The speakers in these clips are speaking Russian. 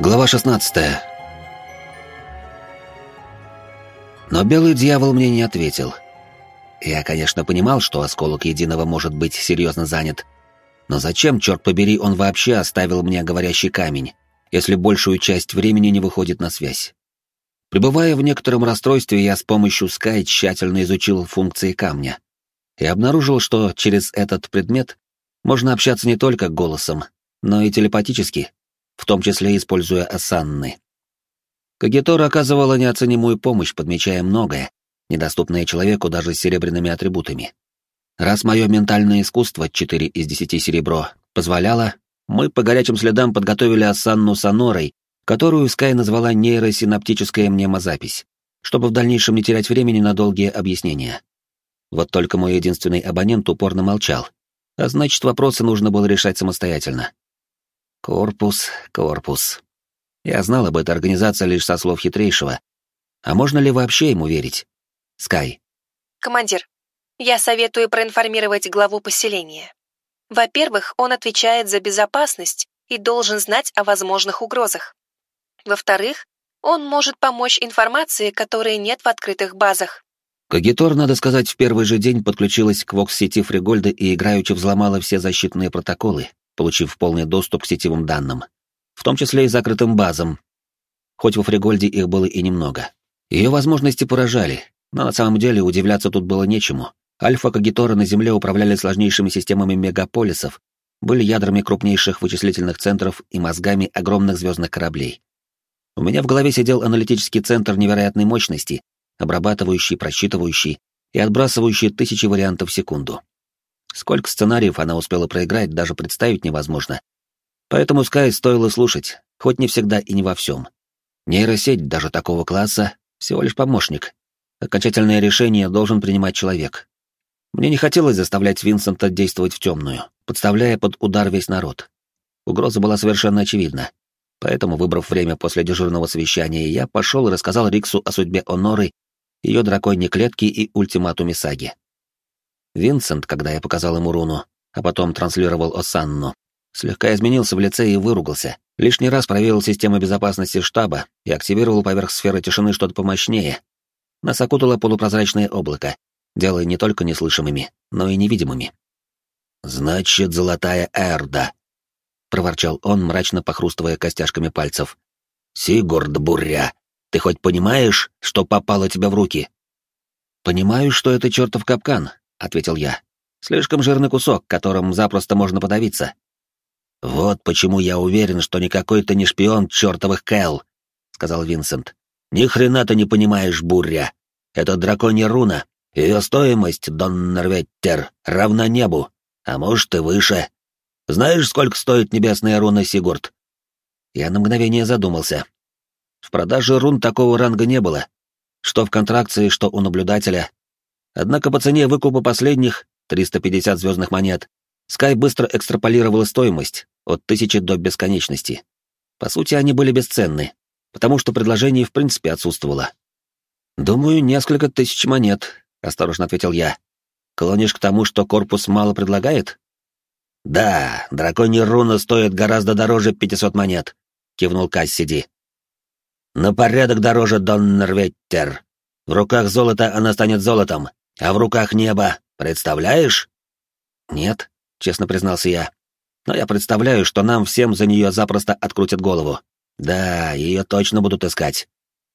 Глава 16 Но белый дьявол мне не ответил. Я, конечно, понимал, что осколок единого может быть серьезно занят. Но зачем, черт побери, он вообще оставил мне говорящий камень, если большую часть времени не выходит на связь? Пребывая в некотором расстройстве, я с помощью Sky тщательно изучил функции камня и обнаружил, что через этот предмет можно общаться не только голосом, но и телепатически, в том числе используя осанны. Кагитора оказывала неоценимую помощь, подмечая многое, недоступное человеку даже с серебряными атрибутами. Раз мое ментальное искусство, 4 из 10 серебро, позволяло, мы по горячим следам подготовили осанну с анорой, которую Скай назвала нейросинаптическая мнемозапись, чтобы в дальнейшем не терять времени на долгие объяснения. Вот только мой единственный абонент упорно молчал, а значит, вопросы нужно было решать самостоятельно. Корпус, корпус. Я знал об этой организации лишь со слов хитрейшего. А можно ли вообще ему верить? Скай. Командир, я советую проинформировать главу поселения. Во-первых, он отвечает за безопасность и должен знать о возможных угрозах. Во-вторых, он может помочь информации, которой нет в открытых базах. Кагитор, надо сказать, в первый же день подключилась к Вокс-сети Фригольда и играючи взломала все защитные протоколы, получив полный доступ к сетевым данным, в том числе и закрытым базам, хоть во Фригольде их было и немного. Ее возможности поражали, но на самом деле удивляться тут было нечему. Альфа-кагиторы на Земле управляли сложнейшими системами мегаполисов, были ядрами крупнейших вычислительных центров и мозгами огромных звездных кораблей. У меня в голове сидел аналитический центр невероятной мощности, обрабатывающий, просчитывающий и отбрасывающий тысячи вариантов в секунду. Сколько сценариев она успела проиграть, даже представить невозможно. Поэтому Скай стоило слушать, хоть не всегда и не во всем. Нейросеть даже такого класса — всего лишь помощник. Окончательное решение должен принимать человек. Мне не хотелось заставлять Винсента действовать в темную, подставляя под удар весь народ. Угроза была совершенно очевидна. Поэтому, выбрав время после дежурного совещания, я пошел и рассказал Риксу о судьбе Оноры, ее драконьей клетки и ультиматуме Саги. Винсент, когда я показал ему руну, а потом транслировал Осанну, слегка изменился в лице и выругался. Лишний раз проверил систему безопасности штаба и активировал поверх сферы тишины что-то помощнее. Нас окутало полупрозрачное облако, делая не только неслышимыми, но и невидимыми. «Значит, золотая Эрда», — проворчал он, мрачно похрустывая костяшками пальцев. «Сигурд Буря, ты хоть понимаешь, что попало тебе в руки?» «Понимаю, что это чертов капкан», ответил я. Слишком жирный кусок, которым запросто можно подавиться. Вот почему я уверен, что никакой ты не шпион чертовых Кэл, сказал Винсент. Ни хрена ты не понимаешь, буря. Это драконья руна. Ее стоимость, Дон Норветтер, равна небу, а может и выше. Знаешь, сколько стоит небесная руна, Сигурд? Я на мгновение задумался. В продаже рун такого ранга не было. Что в контракции, что у наблюдателя, Однако по цене выкупа последних, 350 звездных монет, Скай быстро экстраполировала стоимость, от тысячи до бесконечности. По сути, они были бесценны, потому что предложение в принципе отсутствовало. «Думаю, несколько тысяч монет», — осторожно ответил я. «Клонишь к тому, что корпус мало предлагает?» «Да, драконья руна стоит гораздо дороже 500 монет», — кивнул Кассиди. «На порядок дороже, Дон Норветтер. В руках золота она станет золотом, а в руках небо, представляешь? Нет, честно признался я. Но я представляю, что нам всем за нее запросто открутят голову. Да, ее точно будут искать.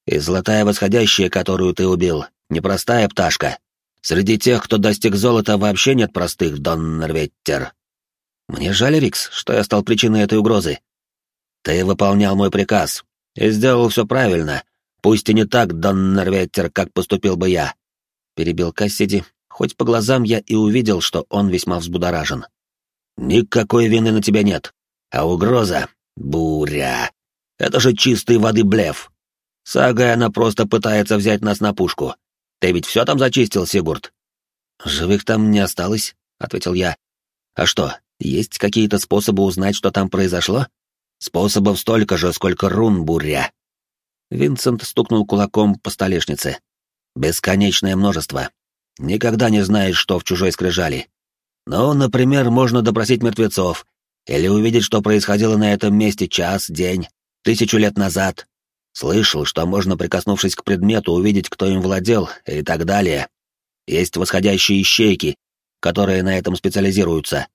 И золотая восходящая, которую ты убил, непростая пташка. Среди тех, кто достиг золота, вообще нет простых, Дон Норветтер. Мне жаль, Рикс, что я стал причиной этой угрозы. Ты выполнял мой приказ и сделал все правильно, пусть и не так, Дон Норветтер, как поступил бы я перебил Кассиди, хоть по глазам я и увидел, что он весьма взбудоражен. «Никакой вины на тебя нет. А угроза — буря. Это же чистой воды блеф. Сага она просто пытается взять нас на пушку. Ты ведь все там зачистил, Сигурд?» «Живых там не осталось», — ответил я. «А что, есть какие-то способы узнать, что там произошло?» «Способов столько же, сколько рун, буря». Винсент стукнул кулаком по столешнице. Бесконечное множество. Никогда не знаешь, что в чужой скрижали. Ну, например, можно допросить мертвецов, или увидеть, что происходило на этом месте час, день, тысячу лет назад. Слышал, что можно, прикоснувшись к предмету, увидеть, кто им владел, и так далее. Есть восходящие ищейки, которые на этом специализируются.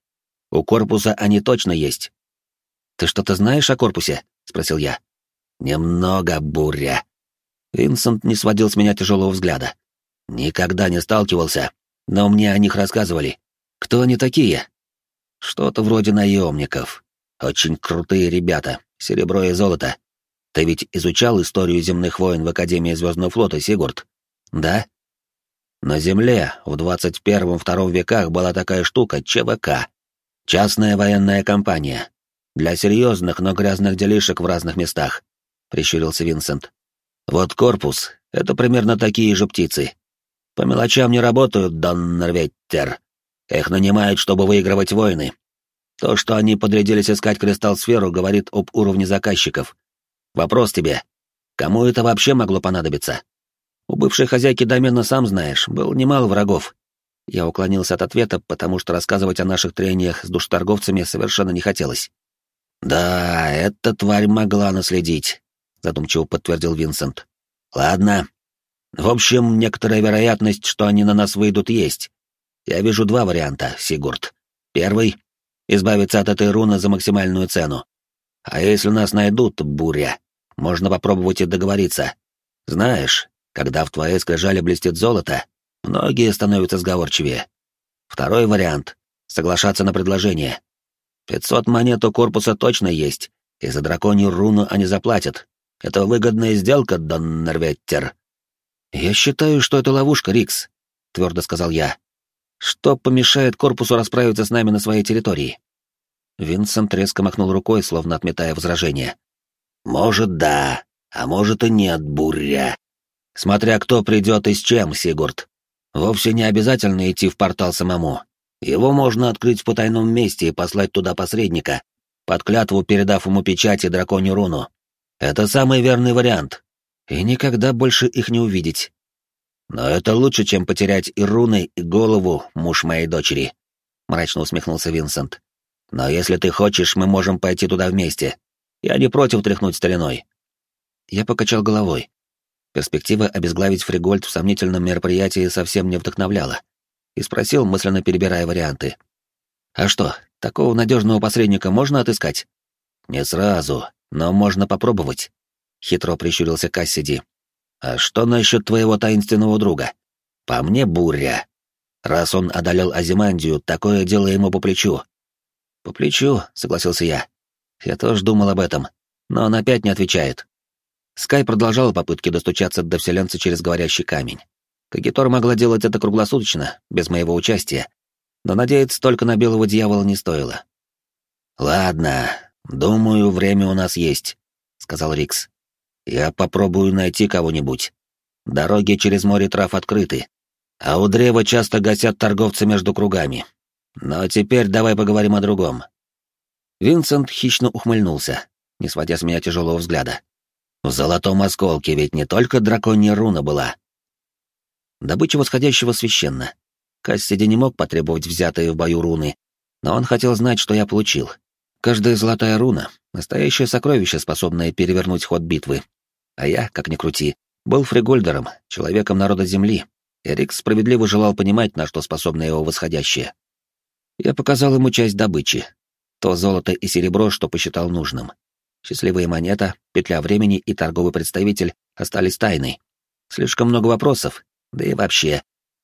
У корпуса они точно есть. «Ты что-то знаешь о корпусе?» — спросил я. «Немного, буря». Винсент не сводил с меня тяжелого взгляда. «Никогда не сталкивался, но мне о них рассказывали. Кто они такие?» «Что-то вроде наемников. Очень крутые ребята, серебро и золото. Ты ведь изучал историю земных войн в Академии Звездного флота, Сигурд? Да? На Земле в 21-2 веках была такая штука — ЧВК. Частная военная компания. Для серьезных, но грязных делишек в разных местах, — прищурился Винсент. Вот корпус — это примерно такие же птицы. По мелочам не работают, Доннерветтер. Их нанимают, чтобы выигрывать войны. То, что они подрядились искать кристалл-сферу, говорит об уровне заказчиков. Вопрос тебе. Кому это вообще могло понадобиться? У бывшей хозяйки домена, сам знаешь, был немало врагов. Я уклонился от ответа, потому что рассказывать о наших трениях с душторговцами совершенно не хотелось. «Да, эта тварь могла наследить», — задумчиво подтвердил Винсент. «Ладно. В общем, некоторая вероятность, что они на нас выйдут, есть. Я вижу два варианта, Сигурд. Первый — избавиться от этой руны за максимальную цену. А если нас найдут, буря, можно попробовать и договориться. Знаешь, когда в твоей скрижали блестит золото, многие становятся сговорчивее. Второй вариант — соглашаться на предложение. Пятьсот монет у корпуса точно есть, и за драконью руну они заплатят. Это выгодная сделка, Доннерветтер. «Я считаю, что это ловушка, Рикс», — твердо сказал я. «Что помешает корпусу расправиться с нами на своей территории?» Винсент резко махнул рукой, словно отметая возражение. «Может, да, а может и нет, буря. Смотря кто придет и с чем, Сигурд. Вовсе не обязательно идти в портал самому. Его можно открыть в потайном месте и послать туда посредника, под клятву передав ему печать и драконью руну. Это самый верный вариант. И никогда больше их не увидеть. Но это лучше, чем потерять и руны, и голову, муж моей дочери. Мрачно усмехнулся Винсент. Но если ты хочешь, мы можем пойти туда вместе. Я не против тряхнуть стариной. Я покачал головой. Перспектива обезглавить Фригольд в сомнительном мероприятии совсем не вдохновляла. И спросил, мысленно перебирая варианты. «А что, такого надежного посредника можно отыскать?» «Не сразу, но можно попробовать», — хитро прищурился Кассиди. «А что насчет твоего таинственного друга? По мне буря. Раз он одолел Азимандию, такое дело ему по плечу». «По плечу», — согласился я. «Я тоже думал об этом, но он опять не отвечает». Скай продолжал попытки достучаться до вселенца через говорящий камень. Кагитор могла делать это круглосуточно, без моего участия, но надеяться только на белого дьявола не стоило. «Ладно, думаю, время у нас есть», — сказал Рикс. «Я попробую найти кого-нибудь. Дороги через море трав открыты, а у древа часто гасят торговцы между кругами. Но теперь давай поговорим о другом». Винсент хищно ухмыльнулся, не сводя с меня тяжелого взгляда. В золотом осколке ведь не только драконья руна была. Добыча восходящего священна. Кассиди не мог потребовать взятые в бою руны, но он хотел знать, что я получил. Каждая золотая руна — настоящее сокровище, способное перевернуть ход битвы. А я, как ни крути, был фригольдером, человеком народа Земли, и Рик справедливо желал понимать, на что способно его восходящее. Я показал ему часть добычи. То золото и серебро, что посчитал нужным. Счастливая монета, петля времени и торговый представитель остались тайной. Слишком много вопросов, да и вообще.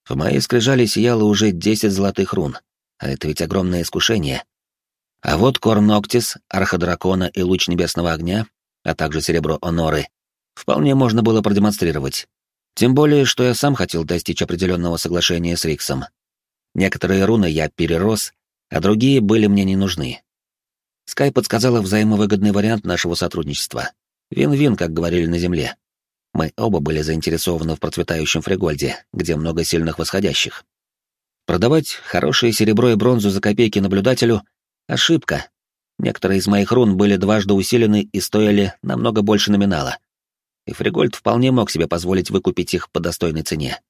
В моей скрижали сияло уже десять золотых рун, а это ведь огромное искушение. А вот Корноктис, Арходракона и Луч Небесного Огня, а также Серебро Оноры, вполне можно было продемонстрировать. Тем более, что я сам хотел достичь определенного соглашения с Риксом. Некоторые руны я перерос, а другие были мне не нужны. Скай подсказала взаимовыгодный вариант нашего сотрудничества. Вин-вин, как говорили на Земле. Мы оба были заинтересованы в процветающем Фригольде, где много сильных восходящих. Продавать хорошее серебро и бронзу за копейки наблюдателю — ошибка. Некоторые из моих рун были дважды усилены и стоили намного больше номинала. И Фригольд вполне мог себе позволить выкупить их по достойной цене.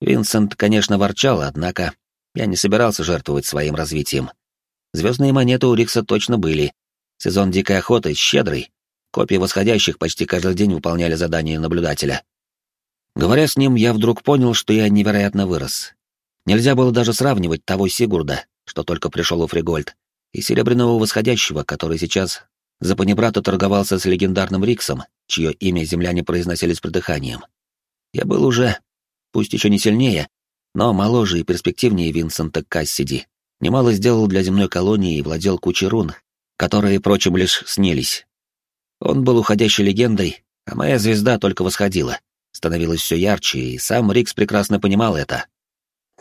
Винсент, конечно, ворчал, однако я не собирался жертвовать своим развитием. Звездные монеты у Рикса точно были. Сезон дикой охоты щедрый. Копии восходящих почти каждый день выполняли задания наблюдателя. Говоря с ним, я вдруг понял, что я невероятно вырос. Нельзя было даже сравнивать того Сигурда, что только пришел у Фригольд, и Серебряного Восходящего, который сейчас за панибрата торговался с легендарным Риксом, чье имя земляне произносили с придыханием. Я был уже, пусть еще не сильнее, но моложе и перспективнее Винсента Кассиди. Немало сделал для земной колонии и владел кучей рун, которые, прочим, лишь снились. Он был уходящей легендой, а моя звезда только восходила, становилась все ярче, и сам Рикс прекрасно понимал это.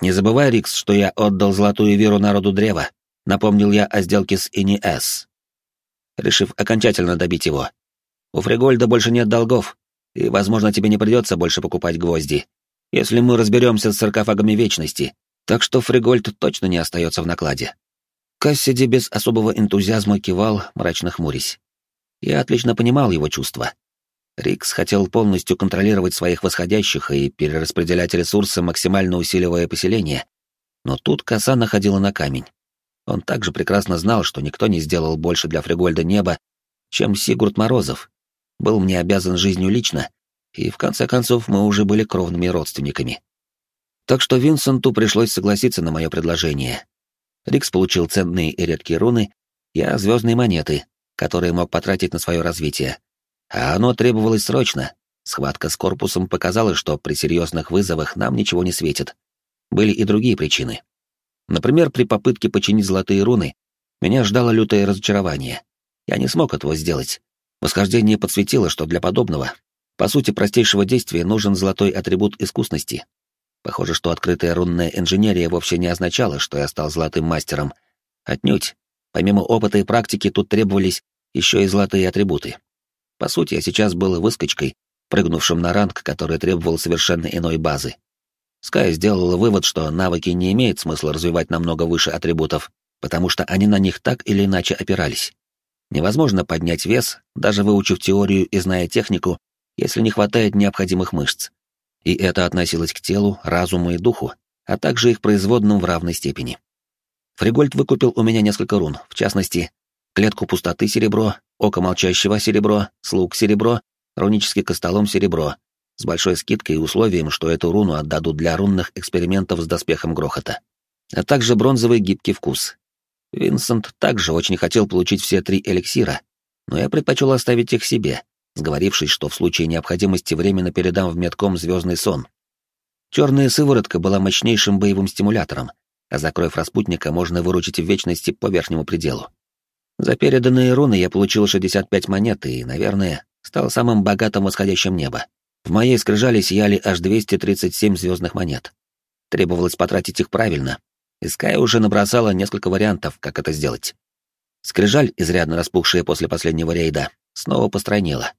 «Не забывай, Рикс, что я отдал золотую веру народу древа», напомнил я о сделке с Ини-С, решив окончательно добить его. «У Фригольда больше нет долгов, и, возможно, тебе не придется больше покупать гвозди, если мы разберемся с саркофагами Вечности, так что Фригольд точно не остается в накладе». Кассиди без особого энтузиазма кивал, мрачно хмурясь. Я отлично понимал его чувства. Рикс хотел полностью контролировать своих восходящих и перераспределять ресурсы, максимально усиливая поселение. Но тут коса находила на камень. Он также прекрасно знал, что никто не сделал больше для Фригольда неба, чем Сигурд Морозов. Был мне обязан жизнью лично, и в конце концов мы уже были кровными родственниками. Так что Винсенту пришлось согласиться на мое предложение. Рикс получил ценные и редкие руны, я — звездные монеты, которые мог потратить на свое развитие. А оно требовалось срочно. Схватка с корпусом показала, что при серьезных вызовах нам ничего не светит. Были и другие причины. Например, при попытке починить золотые руны меня ждало лютое разочарование. Я не смог этого сделать. Восхождение подсветило, что для подобного, по сути простейшего действия, нужен золотой атрибут искусности. Похоже, что открытая рунная инженерия вовсе не означала, что я стал золотым мастером. Отнюдь. Помимо опыта и практики тут требовались еще и золотые атрибуты. По сути, я сейчас был выскочкой, прыгнувшим на ранг, который требовал совершенно иной базы. Скай сделала вывод, что навыки не имеет смысла развивать намного выше атрибутов, потому что они на них так или иначе опирались. Невозможно поднять вес, даже выучив теорию и зная технику, если не хватает необходимых мышц. И это относилось к телу, разуму и духу, а также их производным в равной степени. Фригольд выкупил у меня несколько рун, в частности, клетку пустоты серебро, око молчащего серебро, слуг серебро, рунический костолом серебро, с большой скидкой и условием, что эту руну отдадут для рунных экспериментов с доспехом грохота. А также бронзовый гибкий вкус. Винсент также очень хотел получить все три эликсира, но я предпочел оставить их себе, сговорившись, что в случае необходимости временно передам в медком звездный сон. Черная сыворотка была мощнейшим боевым стимулятором, а закроев распутника, можно выручить в вечности по верхнему пределу. За переданные руны я получил 65 монет и, наверное, стал самым богатым восходящим неба. В моей скрижали сияли аж 237 звездных монет. Требовалось потратить их правильно, и Скай уже набросала несколько вариантов, как это сделать. Скрижаль, изрядно распухшая после последнего рейда, снова постройнела.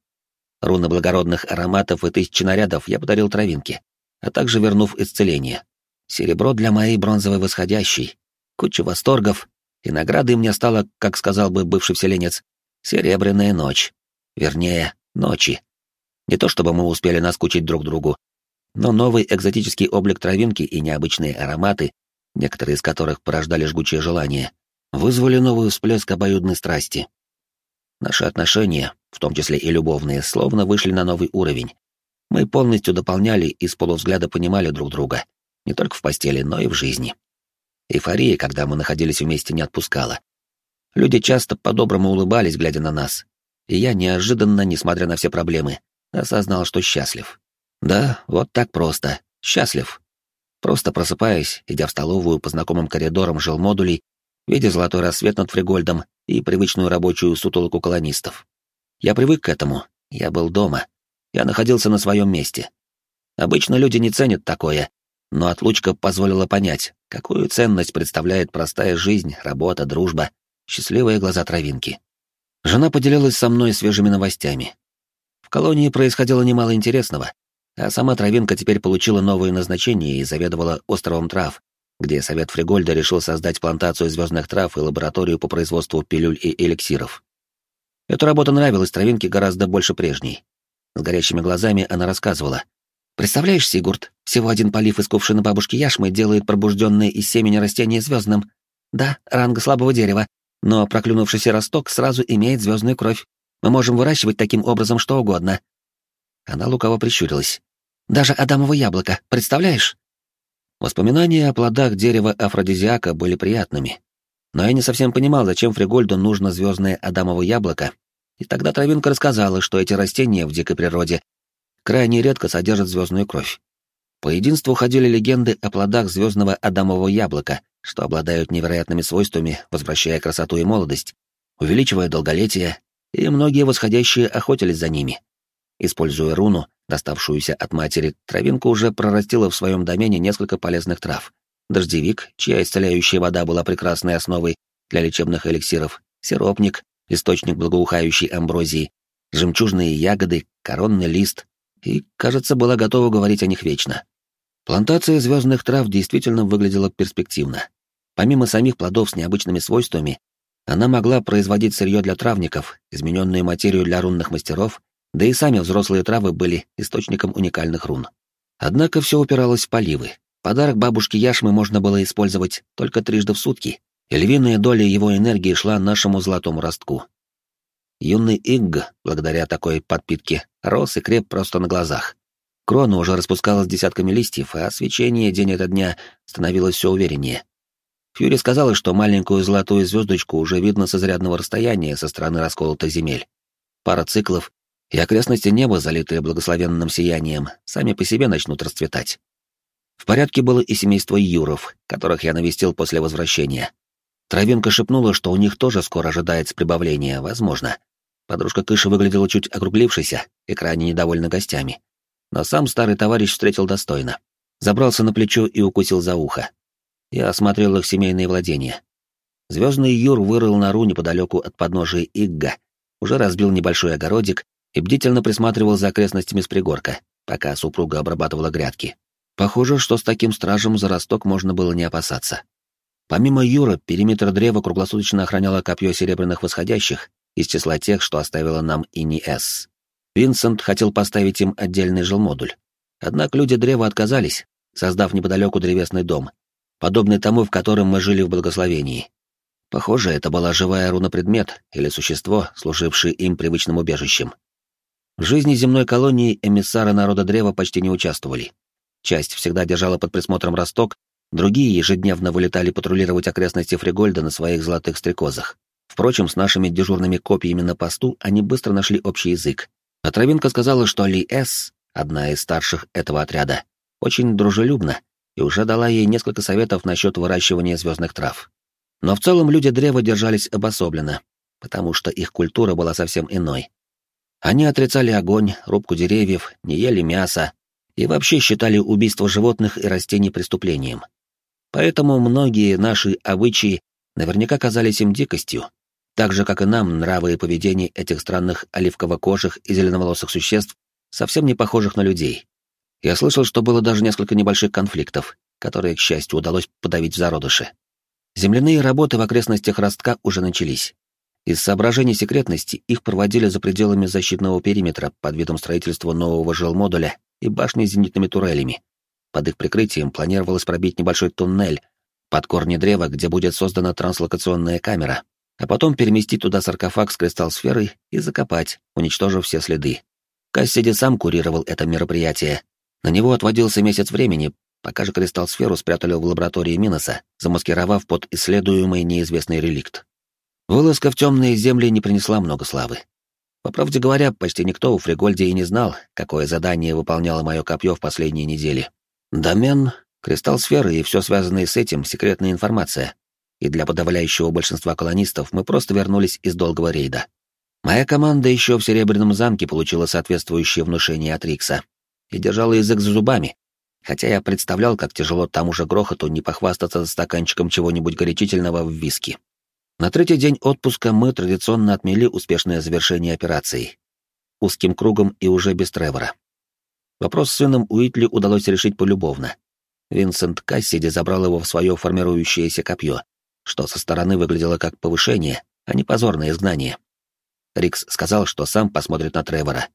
Руны благородных ароматов и тысячи нарядов я подарил травинке, а также вернув исцеление. Серебро для моей бронзовой восходящей, куча восторгов, и наградой мне стала, как сказал бы бывший вселенец, серебряная ночь. Вернее, ночи. Не то чтобы мы успели наскучить друг другу, но новый экзотический облик травинки и необычные ароматы, некоторые из которых порождали жгучее желание, вызвали новый всплеск обоюдной страсти. Наши отношения, в том числе и любовные, словно вышли на новый уровень. Мы полностью дополняли и с полувзгляда понимали друг друга, не только в постели, но и в жизни. Эйфория, когда мы находились вместе, не отпускала. Люди часто по-доброму улыбались, глядя на нас, и я неожиданно, несмотря на все проблемы, осознал, что счастлив. Да, вот так просто. Счастлив. Просто просыпаясь, идя в столовую по знакомым коридорам жилмодулей, видя золотой рассвет над Фригольдом и привычную рабочую сутолоку колонистов. Я привык к этому. Я был дома. Я находился на своем месте. Обычно люди не ценят такое, но отлучка позволила понять, какую ценность представляет простая жизнь, работа, дружба, счастливые глаза травинки. Жена поделилась со мной свежими новостями, в колонии происходило немало интересного, а сама Травинка теперь получила новое назначение и заведовала островом трав, где Совет Фригольда решил создать плантацию звездных трав и лабораторию по производству пилюль и эликсиров. Эта работа нравилась Травинке гораздо больше прежней. С горящими глазами она рассказывала. «Представляешь, Сигурд, всего один полив из кувшина бабушки Яшмы делает пробужденное из семени растение звездным. Да, ранга слабого дерева, но проклюнувшийся росток сразу имеет звездную кровь. Мы можем выращивать таким образом что угодно». Она лукаво прищурилась. «Даже адамово яблоко, представляешь?» Воспоминания о плодах дерева афродизиака были приятными. Но я не совсем понимал, зачем Фригольду нужно звездное адамово яблоко, и тогда Травинка рассказала, что эти растения в дикой природе крайне редко содержат звездную кровь. По единству ходили легенды о плодах звездного адамового яблока, что обладают невероятными свойствами, возвращая красоту и молодость, увеличивая долголетие, и многие восходящие охотились за ними. Используя руну, доставшуюся от матери, травинка уже прорастила в своем домене несколько полезных трав. Дождевик, чья исцеляющая вода была прекрасной основой для лечебных эликсиров, сиропник, источник благоухающей амброзии, жемчужные ягоды, коронный лист, и, кажется, была готова говорить о них вечно. Плантация звездных трав действительно выглядела перспективно. Помимо самих плодов с необычными свойствами, она могла производить сырье для травников, измененную материю для рунных мастеров, да и сами взрослые травы были источником уникальных рун. Однако все упиралось в поливы. Подарок бабушки Яшмы можно было использовать только трижды в сутки, и львиная доля его энергии шла нашему золотому ростку. Юный Игг, благодаря такой подпитке, рос и креп просто на глазах. Крона уже распускалась десятками листьев, а свечение день ото дня становилось все увереннее. Фьюри сказала, что маленькую золотую звездочку уже видно с изрядного расстояния со стороны расколотой земель. Пара циклов, и окрестности неба, залитые благословенным сиянием, сами по себе начнут расцветать. В порядке было и семейство Юров, которых я навестил после возвращения. Травинка шепнула, что у них тоже скоро ожидается прибавление, возможно. Подружка Кыша выглядела чуть округлившейся и крайне недовольна гостями но сам старый товарищ встретил достойно. Забрался на плечо и укусил за ухо. Я осмотрел их семейные владения. Звездный Юр вырыл нору неподалеку от подножия Игга, уже разбил небольшой огородик и бдительно присматривал за окрестностями с пригорка, пока супруга обрабатывала грядки. Похоже, что с таким стражем за росток можно было не опасаться. Помимо Юра, периметр древа круглосуточно охраняло копье серебряных восходящих из числа тех, что оставила нам Ини С. Винсент хотел поставить им отдельный жилмодуль. Однако люди древа отказались, создав неподалеку древесный дом, подобный тому, в котором мы жили в благословении. Похоже, это была живая руна-предмет или существо, служившее им привычным убежищем. В жизни земной колонии эмиссары народа древа почти не участвовали. Часть всегда держала под присмотром росток, другие ежедневно вылетали патрулировать окрестности Фригольда на своих золотых стрекозах. Впрочем, с нашими дежурными копьями на посту они быстро нашли общий язык а Травинка сказала, что Ли С, одна из старших этого отряда, очень дружелюбна и уже дала ей несколько советов насчет выращивания звездных трав. Но в целом люди древа держались обособленно, потому что их культура была совсем иной. Они отрицали огонь, рубку деревьев, не ели мясо и вообще считали убийство животных и растений преступлением. Поэтому многие наши обычаи наверняка казались им дикостью, так же, как и нам, нравы и поведение этих странных оливково-кожих и зеленоволосых существ совсем не похожих на людей. Я слышал, что было даже несколько небольших конфликтов, которые, к счастью, удалось подавить в зародыше. Земляные работы в окрестностях ростка уже начались. Из соображений секретности их проводили за пределами защитного периметра под видом строительства нового жилмодуля и башни с зенитными турелями. Под их прикрытием планировалось пробить небольшой туннель под корни древа, где будет создана транслокационная камера, а потом переместить туда саркофаг с кристалл-сферой и закопать, уничтожив все следы. Кассиди сам курировал это мероприятие. На него отводился месяц времени, пока же кристалл-сферу спрятали в лаборатории Миноса, замаскировав под исследуемый неизвестный реликт. Вылазка в темные земли не принесла много славы. По правде говоря, почти никто у Фригольде и не знал, какое задание выполняло мое копье в последние недели. Домен, кристалл сферы и все связанное с этим — секретная информация, и для подавляющего большинства колонистов мы просто вернулись из долгого рейда. Моя команда еще в Серебряном замке получила соответствующее внушение от Рикса и держала язык за зубами, хотя я представлял, как тяжело тому же грохоту не похвастаться стаканчиком чего-нибудь горячительного в виски. На третий день отпуска мы традиционно отмели успешное завершение операции. Узким кругом и уже без Тревора. Вопрос с сыном Уитли удалось решить полюбовно. Винсент Кассиди забрал его в свое формирующееся копье, что со стороны выглядело как повышение, а не позорное изгнание. Рикс сказал, что сам посмотрит на Тревора.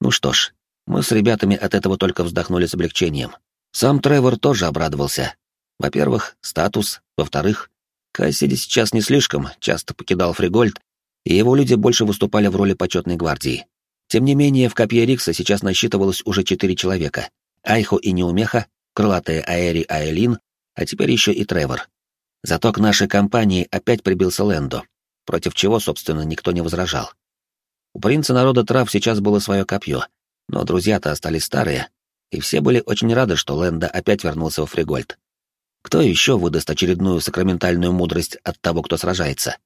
Ну что ж, мы с ребятами от этого только вздохнули с облегчением. Сам Тревор тоже обрадовался. Во-первых, статус, во-вторых, Кассиди сейчас не слишком часто покидал Фригольд, и его люди больше выступали в роли почетной гвардии. Тем не менее, в копье Рикса сейчас насчитывалось уже четыре человека. Айхо и Неумеха, крылатые Аэри Аэлин, а теперь еще и Тревор. Зато к нашей компании опять прибился Лэндо, против чего, собственно, никто не возражал. У принца народа трав сейчас было свое копье, но друзья-то остались старые, и все были очень рады, что Лэнда опять вернулся в Фригольд. Кто еще выдаст очередную сакраментальную мудрость от того, кто сражается?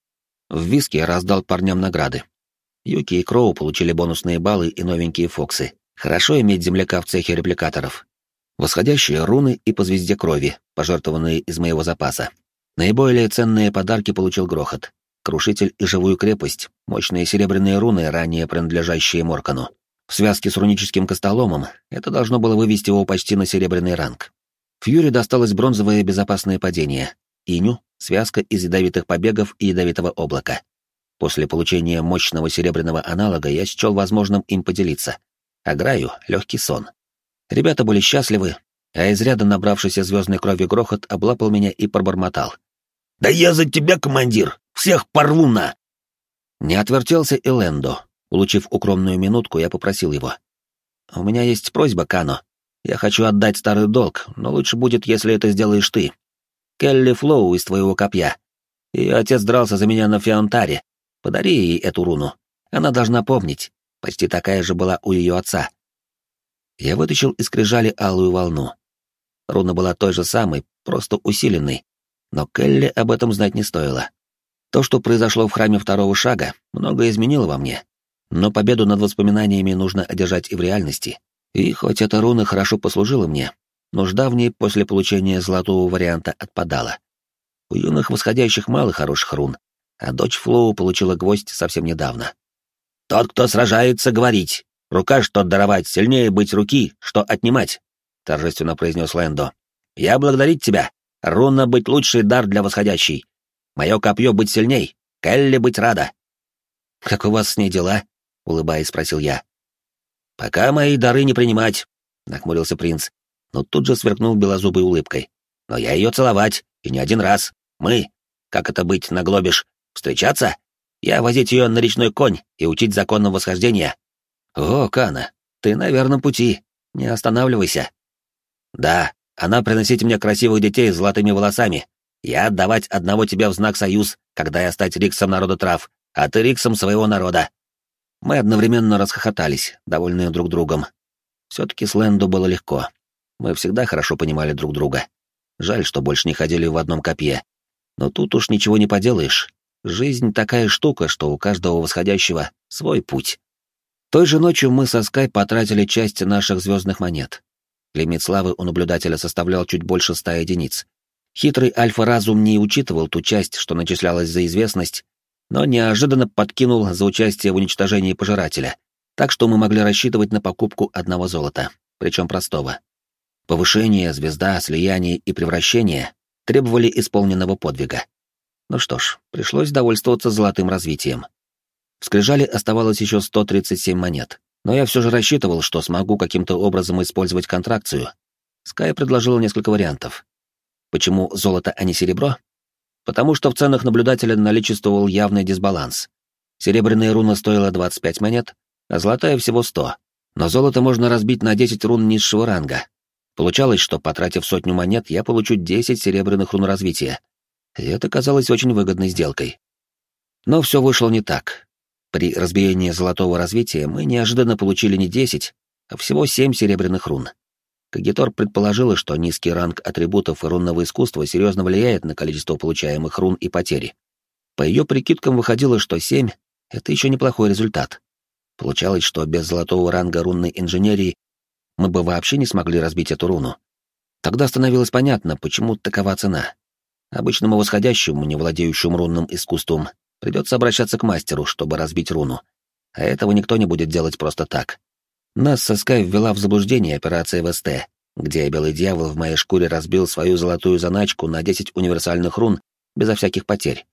В виске раздал парням награды. Юки и Кроу получили бонусные баллы и новенькие фоксы. Хорошо иметь земляка в цехе репликаторов. Восходящие руны и по звезде крови, пожертвованные из моего запаса. Наиболее ценные подарки получил Грохот. Крушитель и живую крепость, мощные серебряные руны, ранее принадлежащие Моркану. В связке с руническим костоломом это должно было вывести его почти на серебряный ранг. Фьюри досталось бронзовое безопасное падение, Иню — связка из ядовитых побегов и ядовитого облака. После получения мощного серебряного аналога я счел возможным им поделиться. А Граю — легкий сон. Ребята были счастливы, а из ряда набравшийся звездной крови грохот облапал меня и пробормотал. «Да я за тебя, командир! Всех порву на!» Не отвертелся и Лэндо. Улучив укромную минутку, я попросил его. «У меня есть просьба, Кано. Я хочу отдать старый долг, но лучше будет, если это сделаешь ты. Келли Флоу из твоего копья. Ее отец дрался за меня на Феонтаре. Подари ей эту руну. Она должна помнить. Почти такая же была у ее отца. Я вытащил из крижали алую волну. Руна была той же самой, просто усиленной. Но Келли об этом знать не стоило. То, что произошло в храме второго шага, многое изменило во мне. Но победу над воспоминаниями нужно одержать и в реальности. И хоть эта руна хорошо послужила мне, нужда в ней после получения золотого варианта отпадала. У юных восходящих мало хороших рун, а дочь Флоу получила гвоздь совсем недавно. «Тот, кто сражается, говорить. Рука, что даровать, сильнее быть руки, что отнимать», — торжественно произнес Лэндо. «Я благодарить тебя. Руна быть лучший дар для восходящей. Мое копье быть сильней. Келли быть рада». «Как у вас с ней дела?» — улыбаясь, спросил я. «Пока мои дары не принимать», — нахмурился принц, но тут же сверкнул белозубой улыбкой. «Но я ее целовать, и не один раз. Мы, как это быть, наглобишь, встречаться? Я возить ее на речной конь и учить законам восхождения». «О, Кана, ты на верном пути, не останавливайся». «Да, она приносить мне красивых детей с золотыми волосами. Я отдавать одного тебя в знак союз, когда я стать Риксом народа трав, а ты Риксом своего народа». Мы одновременно расхохотались, довольные друг другом. Все-таки с Лэнду было легко. Мы всегда хорошо понимали друг друга. Жаль, что больше не ходили в одном копье. Но тут уж ничего не поделаешь. Жизнь такая штука, что у каждого восходящего свой путь. Той же ночью мы со Скай потратили часть наших звездных монет. Лимит славы у наблюдателя составлял чуть больше ста единиц. Хитрый альфа-разум не учитывал ту часть, что начислялась за известность, но неожиданно подкинул за участие в уничтожении пожирателя, так что мы могли рассчитывать на покупку одного золота, причем простого. Повышение, звезда, слияние и превращение требовали исполненного подвига. Ну что ж, пришлось довольствоваться золотым развитием. В скрижале оставалось еще 137 монет, но я все же рассчитывал, что смогу каким-то образом использовать контракцию. Скай предложил несколько вариантов. Почему золото, а не серебро? Потому что в ценах наблюдателя наличествовал явный дисбаланс. Серебряная руна стоила 25 монет, а золотая всего 100. Но золото можно разбить на 10 рун низшего ранга, Получалось, что, потратив сотню монет, я получу 10 серебряных рун развития. И это казалось очень выгодной сделкой. Но все вышло не так. При разбиении золотого развития мы неожиданно получили не 10, а всего 7 серебряных рун. Кагитор предположила, что низкий ранг атрибутов и рунного искусства серьезно влияет на количество получаемых рун и потери. По ее прикидкам выходило, что 7 — это еще неплохой результат. Получалось, что без золотого ранга рунной инженерии мы бы вообще не смогли разбить эту руну. Тогда становилось понятно, почему такова цена. Обычному восходящему, не владеющему рунным искусством, придется обращаться к мастеру, чтобы разбить руну. А этого никто не будет делать просто так. Нас со Скай ввела в заблуждение операция ВСТ, где Белый Дьявол в моей шкуре разбил свою золотую заначку на 10 универсальных рун безо всяких потерь.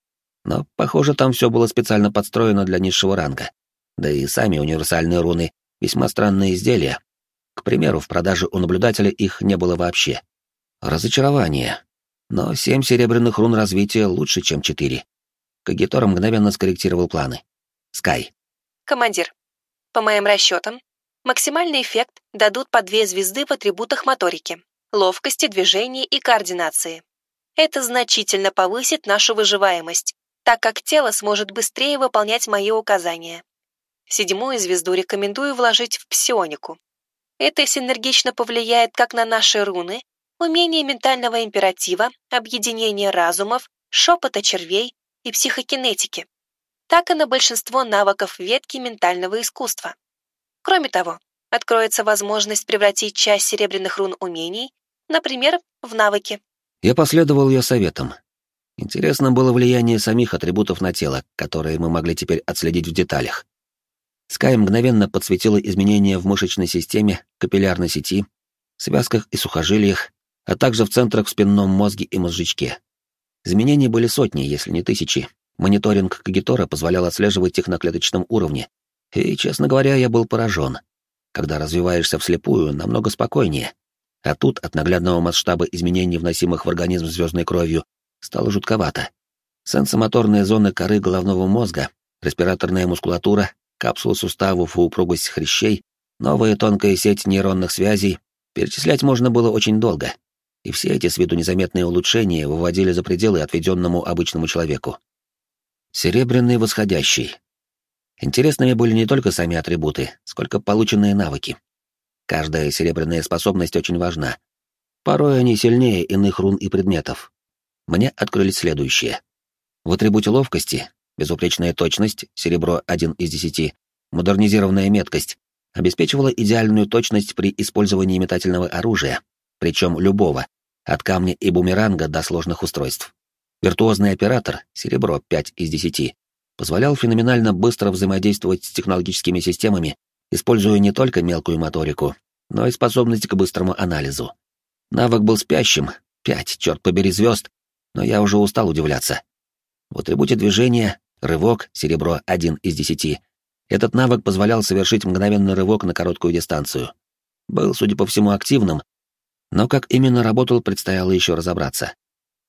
Но, похоже, там все было специально подстроено для низшего ранга. Да и сами универсальные руны — весьма странные изделия, к примеру, в продаже у наблюдателя их не было вообще. Разочарование. Но семь серебряных рун развития лучше, чем четыре. Кагитор мгновенно скорректировал планы. Скай. Командир. По моим расчетам, максимальный эффект дадут по две звезды в атрибутах моторики, ловкости, движения и координации. Это значительно повысит нашу выживаемость, так как тело сможет быстрее выполнять мои указания. Седьмую звезду рекомендую вложить в псионику. Это синергично повлияет как на наши руны, умение ментального императива, объединение разумов, шепота червей и психокинетики, так и на большинство навыков ветки ментального искусства. Кроме того, откроется возможность превратить часть серебряных рун умений, например, в навыки. Я последовал ее советам. Интересно было влияние самих атрибутов на тело, которые мы могли теперь отследить в деталях. Скай мгновенно подсветила изменения в мышечной системе, капиллярной сети, связках и сухожилиях, а также в центрах в спинном мозге и мозжечке. Изменений были сотни, если не тысячи. Мониторинг Кагитора позволял отслеживать их на клеточном уровне. И, честно говоря, я был поражен. Когда развиваешься вслепую, намного спокойнее. А тут от наглядного масштаба изменений, вносимых в организм звездной кровью, стало жутковато. Сенсомоторные зоны коры головного мозга, респираторная мускулатура, капсулы суставов и упругость хрящей, новая тонкая сеть нейронных связей. Перечислять можно было очень долго. И все эти с виду незаметные улучшения выводили за пределы отведенному обычному человеку. Серебряный восходящий. Интересными были не только сами атрибуты, сколько полученные навыки. Каждая серебряная способность очень важна. Порой они сильнее иных рун и предметов. Мне открылись следующие. В атрибуте ловкости — безупречная точность, серебро 1 из 10, модернизированная меткость, обеспечивала идеальную точность при использовании метательного оружия, причем любого, от камня и бумеранга до сложных устройств. Виртуозный оператор, серебро 5 из 10, позволял феноменально быстро взаимодействовать с технологическими системами используя не только мелкую моторику, но и способность к быстрому анализу. Навык был спящим, пять, черт побери, звезд, но я уже устал удивляться. В атрибуте движения — рывок, серебро один из десяти. Этот навык позволял совершить мгновенный рывок на короткую дистанцию. Был, судя по всему, активным, но как именно работал, предстояло еще разобраться.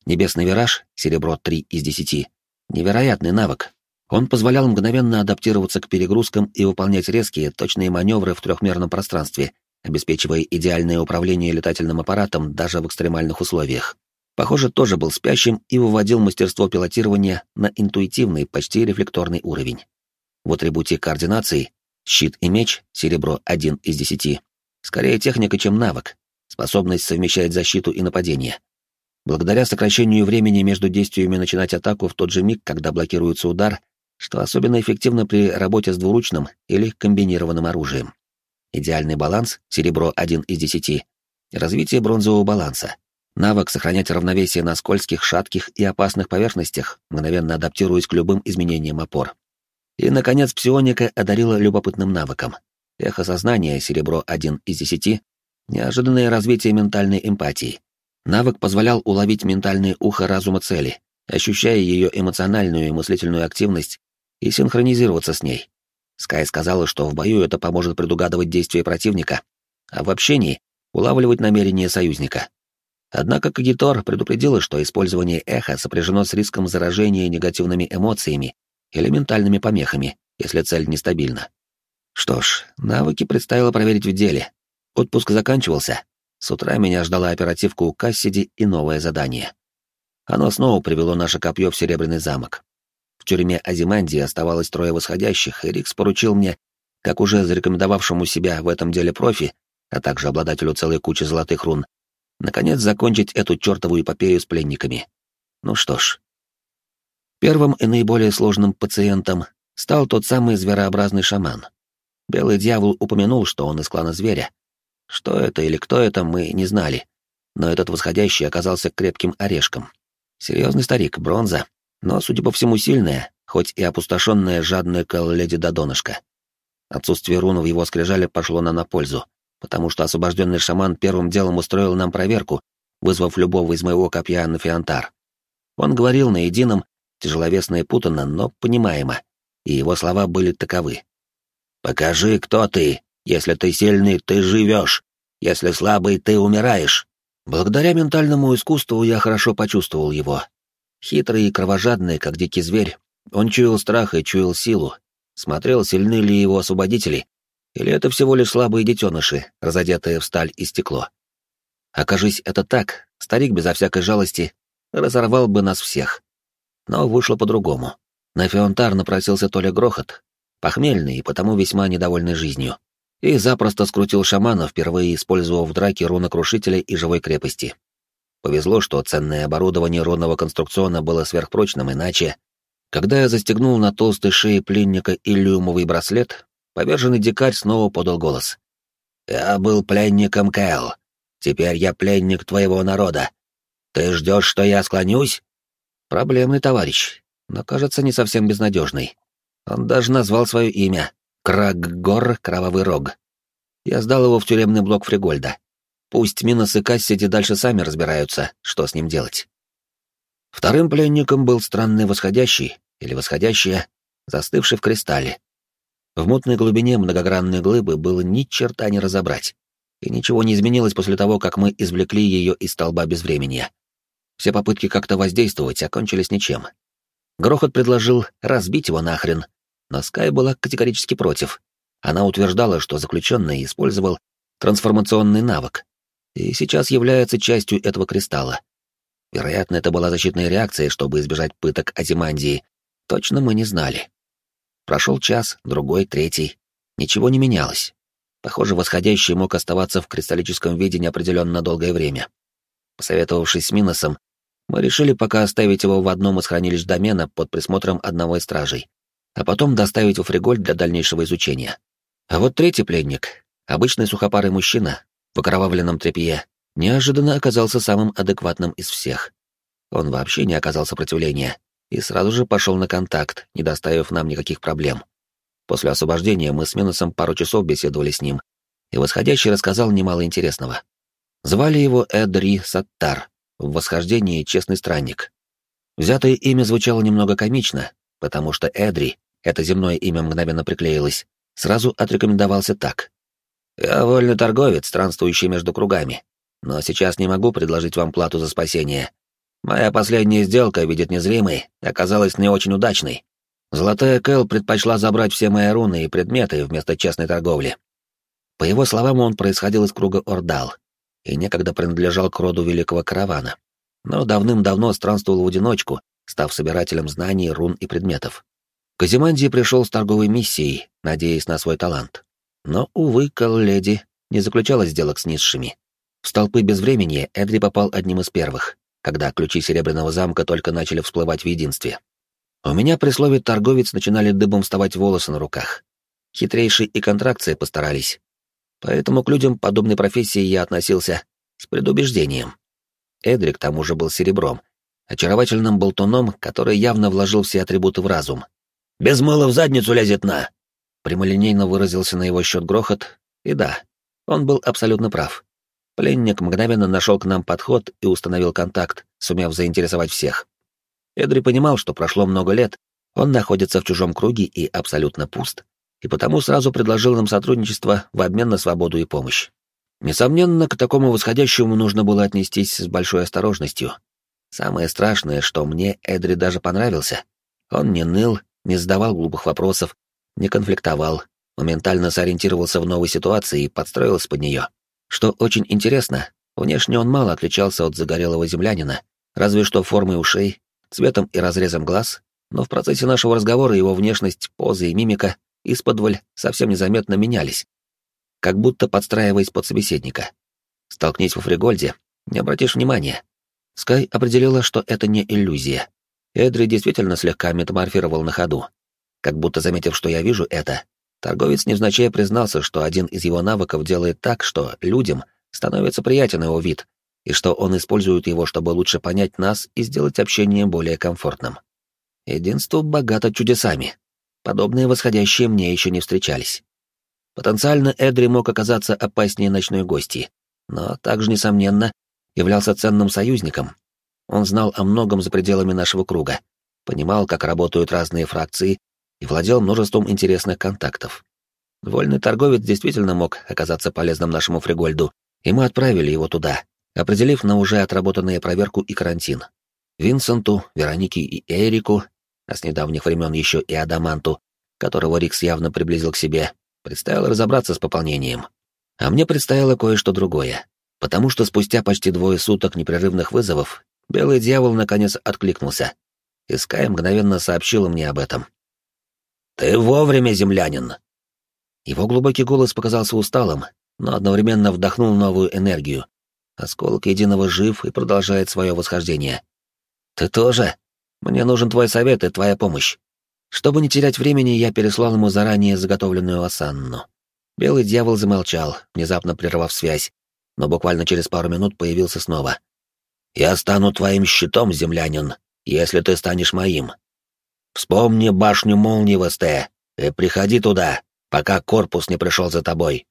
Небесный вираж, серебро три из десяти. Невероятный навык, он позволял мгновенно адаптироваться к перегрузкам и выполнять резкие, точные маневры в трехмерном пространстве, обеспечивая идеальное управление летательным аппаратом даже в экстремальных условиях. Похоже, тоже был спящим и выводил мастерство пилотирования на интуитивный, почти рефлекторный уровень. В атрибуте координации щит и меч, серебро 1 из 10, скорее техника, чем навык, способность совмещать защиту и нападение. Благодаря сокращению времени между действиями начинать атаку в тот же миг, когда блокируется удар, что особенно эффективно при работе с двуручным или комбинированным оружием. Идеальный баланс — серебро 1 из 10. Развитие бронзового баланса. Навык сохранять равновесие на скользких, шатких и опасных поверхностях, мгновенно адаптируясь к любым изменениям опор. И, наконец, псионика одарила любопытным навыком. Эхо сознания, серебро 1 из 10. Неожиданное развитие ментальной эмпатии. Навык позволял уловить ментальное ухо разума цели, ощущая ее эмоциональную и мыслительную активность и синхронизироваться с ней. Скай сказала, что в бою это поможет предугадывать действия противника, а в общении — улавливать намерения союзника. Однако Кагитор предупредила, что использование эха сопряжено с риском заражения негативными эмоциями или ментальными помехами, если цель нестабильна. Что ж, навыки предстояло проверить в деле. Отпуск заканчивался. С утра меня ждала оперативка у Кассиди и новое задание. Оно снова привело наше копье в Серебряный замок. В тюрьме Азимандии оставалось трое восходящих, и Рикс поручил мне, как уже зарекомендовавшему себя в этом деле профи, а также обладателю целой кучи золотых рун, наконец закончить эту чертову эпопею с пленниками. Ну что ж. Первым и наиболее сложным пациентом стал тот самый зверообразный шаман. Белый дьявол упомянул, что он из клана зверя. Что это или кто это, мы не знали. Но этот восходящий оказался крепким орешком. Серьезный старик, бронза, но, судя по всему, сильная, хоть и опустошенная жадная леди до донышка. Отсутствие руны в его скрижале пошло нам на пользу, потому что освобожденный шаман первым делом устроил нам проверку, вызвав любого из моего копья на фиантар. Он говорил на едином, тяжеловесно и путанно, но понимаемо, и его слова были таковы. «Покажи, кто ты. Если ты сильный, ты живешь. Если слабый, ты умираешь». Благодаря ментальному искусству я хорошо почувствовал его, Хитрый и кровожадный, как дикий зверь, он чуял страх и чуял силу, смотрел, сильны ли его освободители, или это всего лишь слабые детеныши, разодетые в сталь и стекло. Окажись это так, старик безо всякой жалости разорвал бы нас всех. Но вышло по-другому. На Феонтар напросился Толя Грохот, похмельный и потому весьма недовольный жизнью, и запросто скрутил шамана, впервые использовав в драке рунокрушителя и живой крепости. Повезло, что ценное оборудование рунного конструкциона было сверхпрочным, иначе... Когда я застегнул на толстой шее пленника иллюмовый браслет, поверженный дикарь снова подал голос. «Я был пленником Кэл. Теперь я пленник твоего народа. Ты ждешь, что я склонюсь?» Проблемный товарищ, но, кажется, не совсем безнадежный. Он даже назвал свое имя — Краггор Кровавый Рог. Я сдал его в тюремный блок Фригольда. Пусть Минос и Кассиди дальше сами разбираются, что с ним делать. Вторым пленником был странный восходящий, или восходящая, застывший в кристалле. В мутной глубине многогранной глыбы было ни черта не разобрать, и ничего не изменилось после того, как мы извлекли ее из столба безвременья. Все попытки как-то воздействовать окончились ничем. Грохот предложил разбить его нахрен, но Скай была категорически против. Она утверждала, что заключенный использовал трансформационный навык, и сейчас является частью этого кристалла. Вероятно, это была защитная реакция, чтобы избежать пыток Азимандии. Точно мы не знали. Прошел час, другой, третий. Ничего не менялось. Похоже, восходящий мог оставаться в кристаллическом виде неопределенно долгое время. Посоветовавшись с Миносом, мы решили пока оставить его в одном из хранилищ домена под присмотром одного из стражей, а потом доставить в Фригольд для дальнейшего изучения. А вот третий пленник, обычный сухопарый мужчина, в окровавленном тряпье, неожиданно оказался самым адекватным из всех. Он вообще не оказал сопротивления и сразу же пошел на контакт, не доставив нам никаких проблем. После освобождения мы с Миносом пару часов беседовали с ним, и восходящий рассказал немало интересного. Звали его Эдри Саттар, в восхождении честный странник. Взятое имя звучало немного комично, потому что Эдри, это земное имя мгновенно приклеилось, сразу отрекомендовался так. «Я вольный торговец, странствующий между кругами, но сейчас не могу предложить вам плату за спасение. Моя последняя сделка, видит незримый, оказалась не очень удачной. Золотая Кэл предпочла забрать все мои руны и предметы вместо честной торговли. По его словам, он происходил из круга Ордал и некогда принадлежал к роду великого каравана, но давным-давно странствовал в одиночку, став собирателем знаний, рун и предметов. Казимандий пришел с торговой миссией, надеясь на свой талант. Но, увы, Кал-леди не заключала сделок с низшими. В столпы безвремени Эдри попал одним из первых, когда ключи Серебряного замка только начали всплывать в единстве. У меня при слове «торговец» начинали дыбом вставать волосы на руках. Хитрейшие и контракции постарались. Поэтому к людям подобной профессии я относился с предубеждением. Эдри к тому же был серебром, очаровательным болтуном, который явно вложил все атрибуты в разум. «Без мыла в задницу лезет на!» Прямолинейно выразился на его счет грохот, и да, он был абсолютно прав. Пленник мгновенно нашел к нам подход и установил контакт, сумев заинтересовать всех. Эдри понимал, что прошло много лет, он находится в чужом круге и абсолютно пуст, и потому сразу предложил нам сотрудничество в обмен на свободу и помощь. Несомненно, к такому восходящему нужно было отнестись с большой осторожностью. Самое страшное, что мне Эдри даже понравился. Он не ныл, не задавал глупых вопросов, не конфликтовал, моментально сориентировался в новой ситуации и подстроился под нее. Что очень интересно, внешне он мало отличался от загорелого землянина, разве что формой ушей, цветом и разрезом глаз, но в процессе нашего разговора его внешность, поза и мимика исподволь совсем незаметно менялись, как будто подстраиваясь под собеседника. Столкнись во Фригольде, не обратишь внимания. Скай определила, что это не иллюзия. Эдри действительно слегка метаморфировал на ходу. Как будто заметив, что я вижу это, Торговец невзначай признался, что один из его навыков делает так, что людям становится приятен его вид, и что он использует его, чтобы лучше понять нас и сделать общение более комфортным. Единство богато чудесами. Подобные восходящие мне еще не встречались. Потенциально Эдри мог оказаться опаснее ночной гости, но также, несомненно, являлся ценным союзником. Он знал о многом за пределами нашего круга, понимал, как работают разные фракции и владел множеством интересных контактов. Вольный торговец действительно мог оказаться полезным нашему Фригольду, и мы отправили его туда, определив на уже отработанные проверку и карантин. Винсенту, Веронике и Эрику, а с недавних времен еще и Адаманту, которого Рикс явно приблизил к себе, предстояло разобраться с пополнением. А мне предстояло кое-что другое, потому что спустя почти двое суток непрерывных вызовов Белый Дьявол наконец откликнулся. И Скай мгновенно сообщила мне об этом. «Ты вовремя, землянин!» Его глубокий голос показался усталым, но одновременно вдохнул новую энергию. Осколок единого жив и продолжает свое восхождение. «Ты тоже? Мне нужен твой совет и твоя помощь». Чтобы не терять времени, я переслал ему заранее заготовленную осанну. Белый дьявол замолчал, внезапно прервав связь, но буквально через пару минут появился снова. «Я стану твоим щитом, землянин, если ты станешь моим. Вспомни башню СТ и приходи туда, пока корпус не пришел за тобой.